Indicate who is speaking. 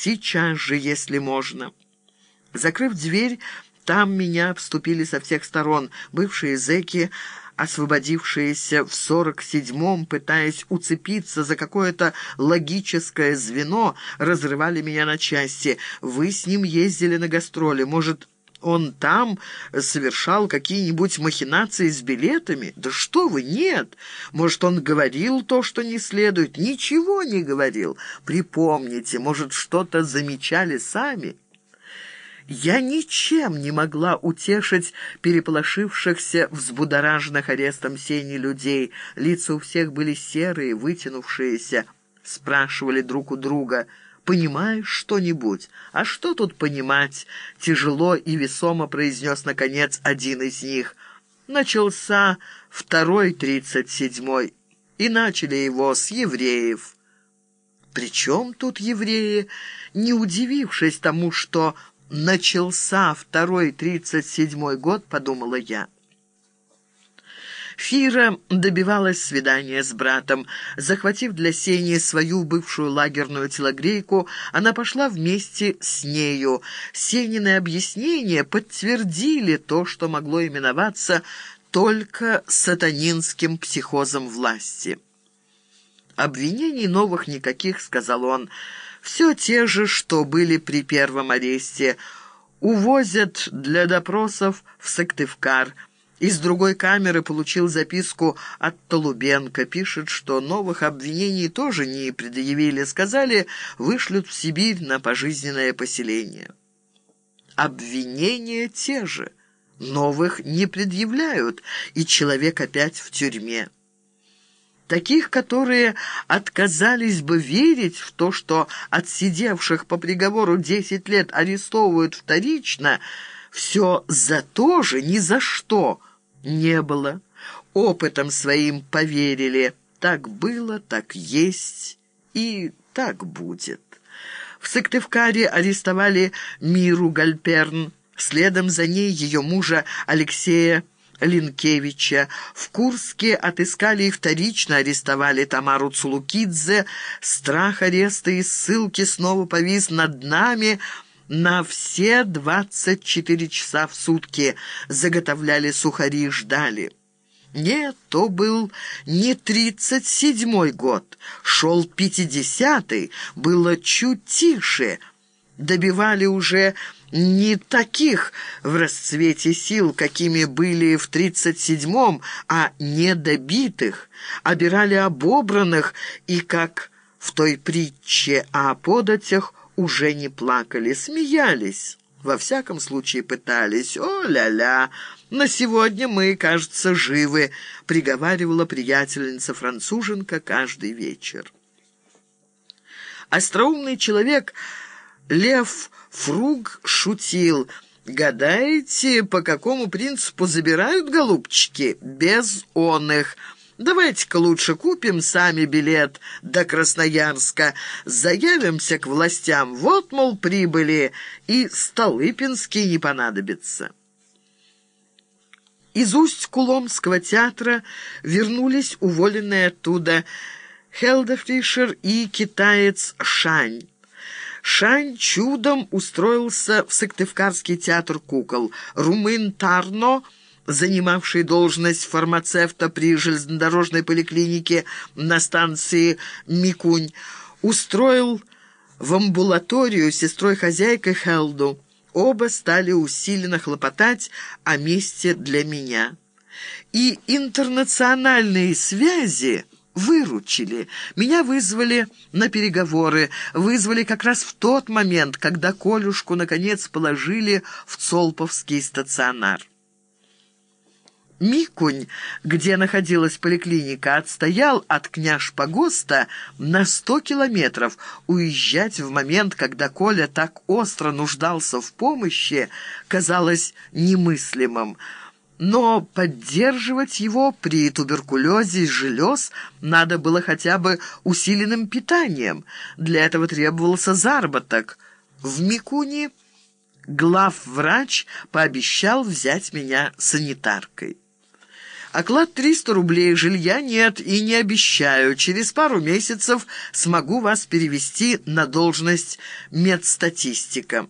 Speaker 1: Сейчас же, если можно». Закрыв дверь, там меня обступили со всех сторон бывшие зэки, освободившиеся в сорок седьмом, пытаясь уцепиться за какое-то логическое звено, разрывали меня на части. Вы с ним ездили на гастроли. Может, он там совершал какие-нибудь махинации с билетами? Да что вы, нет! Может, он говорил то, что не следует? Ничего не говорил. Припомните, может, что-то замечали сами?» Я ничем не могла утешить переполошившихся, взбудораженных арестом сени людей. Лица у всех были серые, вытянувшиеся. Спрашивали друг у друга, «Понимаешь что-нибудь?» «А что тут понимать?» Тяжело и весомо произнес, наконец, один из них. Начался второй тридцать седьмой, и начали его с евреев. «При чем тут евреи?» Не удивившись тому, что начался второй тридцать седьмой год, подумала я. Фира добивалась свидания с братом. Захватив для Сени свою бывшую лагерную телогрейку, она пошла вместе с нею. Сенины объяснения подтвердили то, что могло именоваться только сатанинским психозом власти. «Обвинений новых никаких», — сказал он, — все те же, что были при первом аресте. Увозят для допросов в Сыктывкар. Из другой камеры получил записку от Толубенко. Пишет, что новых обвинений тоже не предъявили. Сказали, вышлют в Сибирь на пожизненное поселение. Обвинения те же. Новых не предъявляют, и человек опять в тюрьме. Таких, которые отказались бы верить в то, что отсидевших по приговору десять лет арестовывают вторично, все за то же ни за что не было. Опытом своим поверили. Так было, так есть и так будет. В Сыктывкаре арестовали Миру Гальперн, следом за ней ее мужа Алексея Линкевича. В Курске отыскали и вторично арестовали Тамару Цулукидзе. Страх ареста и ссылки снова повис над нами на все двадцать четыре часа в сутки. Заготовляли сухари и ждали. Нет, то был не тридцать седьмой год, шел пятидесятый, было чуть тише. Добивали уже не таких в расцвете сил, какими были в тридцать седьмом, а недобитых, обирали обобранных и, как в той притче о податях, уже не плакали, смеялись. Во всяком случае пытались. «О-ля-ля! На сегодня мы, кажется, живы», — приговаривала приятельница-француженка каждый вечер. Остроумный человек Лев Фруг шутил. «Гадаете, по какому принципу забирают голубчики? Без он. Давайте-ка лучше купим сами билет до Красноярска, заявимся к властям, вот, мол, прибыли, и Столыпинский не понадобится». Из Усть-Куломского театра вернулись уволенные оттуда Хелда Фришер и китаец Шань. Шань чудом устроился в Сыктывкарский театр кукол. Румын Тарно, занимавший должность фармацевта при железнодорожной поликлинике на станции Микунь, устроил в амбулаторию сестрой-хозяйкой Хелду. Оба стали усиленно хлопотать о месте для меня. И интернациональные связи выручили. Меня вызвали на переговоры, вызвали как раз в тот момент, когда Колюшку, наконец, положили в Цолповский стационар. Микунь, где находилась поликлиника, отстоял от княж Погоста на сто километров. Уезжать в момент, когда Коля так остро нуждался в помощи, казалось немыслимым но поддерживать его при туберкулезе желез надо было хотя бы усиленным питанием. Для этого требовался заработок. В Микуне главврач пообещал взять меня санитаркой. Оклад 300 рублей, жилья нет и не обещаю. Через пару месяцев смогу вас перевести на должность медстатистика».